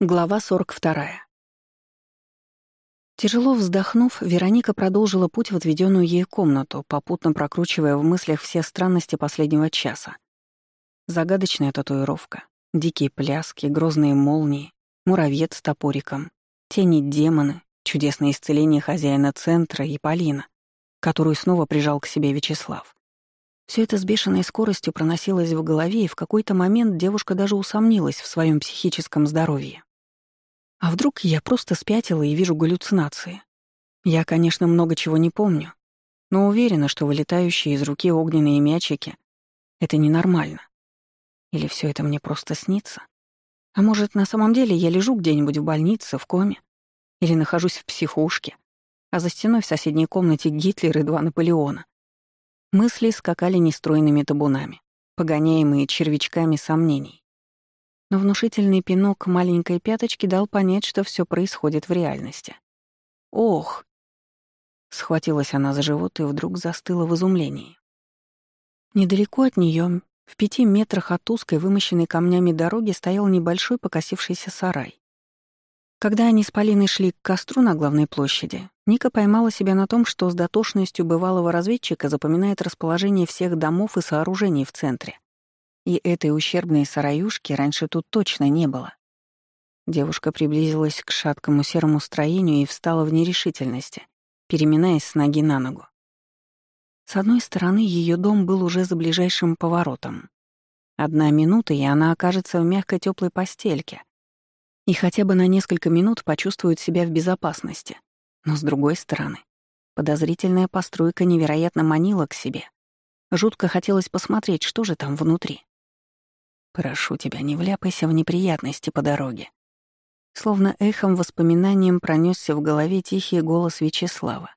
Глава 42. Тяжело вздохнув, Вероника продолжила путь в отведенную ей комнату, попутно прокручивая в мыслях все странности последнего часа. Загадочная татуировка, дикие пляски, грозные молнии, муравьед с топориком, тени-демоны, чудесное исцеление хозяина центра и Полина, которую снова прижал к себе Вячеслав. Все это с бешеной скоростью проносилось в голове, и в какой-то момент девушка даже усомнилась в своем психическом здоровье. А вдруг я просто спятила и вижу галлюцинации? Я, конечно, много чего не помню, но уверена, что вылетающие из руки огненные мячики — это ненормально. Или все это мне просто снится? А может, на самом деле я лежу где-нибудь в больнице, в коме? Или нахожусь в психушке, а за стеной в соседней комнате Гитлер и два Наполеона? Мысли скакали нестройными табунами, погоняемые червячками сомнений но внушительный пинок маленькой пяточки дал понять, что все происходит в реальности. «Ох!» Схватилась она за живот и вдруг застыла в изумлении. Недалеко от нее, в пяти метрах от узкой, вымощенной камнями дороги, стоял небольшой покосившийся сарай. Когда они с Полиной шли к костру на главной площади, Ника поймала себя на том, что с дотошностью бывалого разведчика запоминает расположение всех домов и сооружений в центре. И этой ущербной сараюшки раньше тут точно не было. Девушка приблизилась к шаткому серому строению и встала в нерешительности, переминаясь с ноги на ногу. С одной стороны, ее дом был уже за ближайшим поворотом. Одна минута, и она окажется в мягкой теплой постельке. И хотя бы на несколько минут почувствует себя в безопасности. Но с другой стороны, подозрительная постройка невероятно манила к себе. Жутко хотелось посмотреть, что же там внутри. Прошу тебя, не вляпайся в неприятности по дороге. Словно эхом воспоминанием пронесся в голове тихий голос Вячеслава.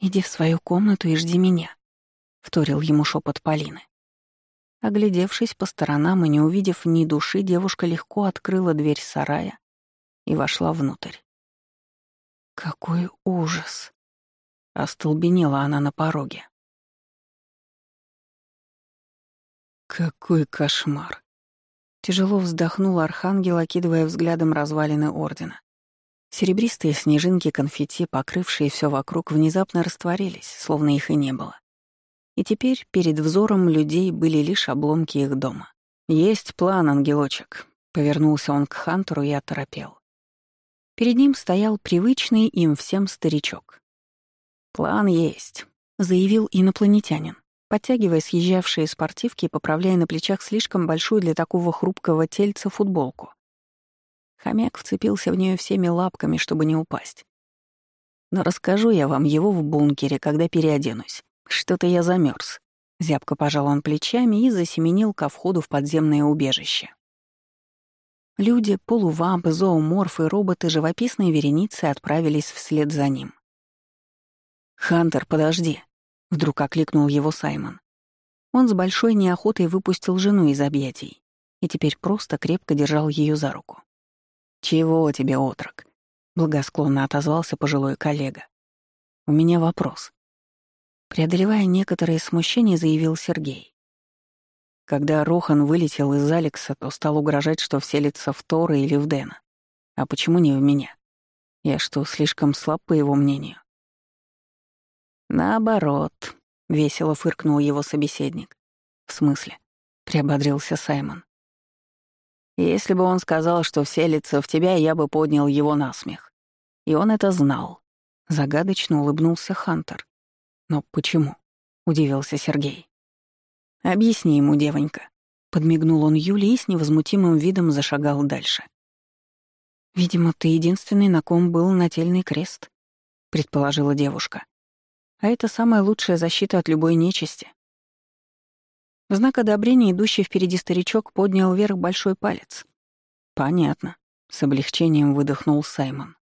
«Иди в свою комнату и жди меня», — вторил ему шепот Полины. Оглядевшись по сторонам и не увидев ни души, девушка легко открыла дверь сарая и вошла внутрь. Какой ужас! Остолбенела она на пороге. Какой кошмар. Тяжело вздохнул архангел, окидывая взглядом развалины ордена. Серебристые снежинки конфетти, покрывшие все вокруг, внезапно растворились, словно их и не было. И теперь перед взором людей были лишь обломки их дома. «Есть план, ангелочек», — повернулся он к Хантеру и оторопел. Перед ним стоял привычный им всем старичок. «План есть», — заявил инопланетянин подтягивая съезжавшие спортивки и поправляя на плечах слишком большую для такого хрупкого тельца футболку. Хомяк вцепился в нее всеми лапками, чтобы не упасть. Но расскажу я вам его в бункере, когда переоденусь. Что-то я замерз. Зябко пожал он плечами и засеменил ко входу в подземное убежище. Люди, полувампы, зооморфы, роботы живописной вереницы отправились вслед за ним. «Хантер, подожди», Вдруг окликнул его Саймон. Он с большой неохотой выпустил жену из объятий и теперь просто крепко держал ее за руку. «Чего тебе, отрок?» — благосклонно отозвался пожилой коллега. «У меня вопрос». Преодолевая некоторые смущения, заявил Сергей. Когда Рохан вылетел из Алекса, то стал угрожать, что вселится в Тора или в Дэна. А почему не в меня? Я что, слишком слаб, по его мнению? «Наоборот», — весело фыркнул его собеседник. «В смысле?» — приободрился Саймон. «Если бы он сказал, что вселится в тебя, я бы поднял его на смех. И он это знал». Загадочно улыбнулся Хантер. «Но почему?» — удивился Сергей. «Объясни ему, девонька». Подмигнул он Юле и с невозмутимым видом зашагал дальше. «Видимо, ты единственный, на ком был нательный крест», — предположила девушка. А это самая лучшая защита от любой нечисти. В знак одобрения идущий впереди старичок поднял вверх большой палец. «Понятно», — с облегчением выдохнул Саймон.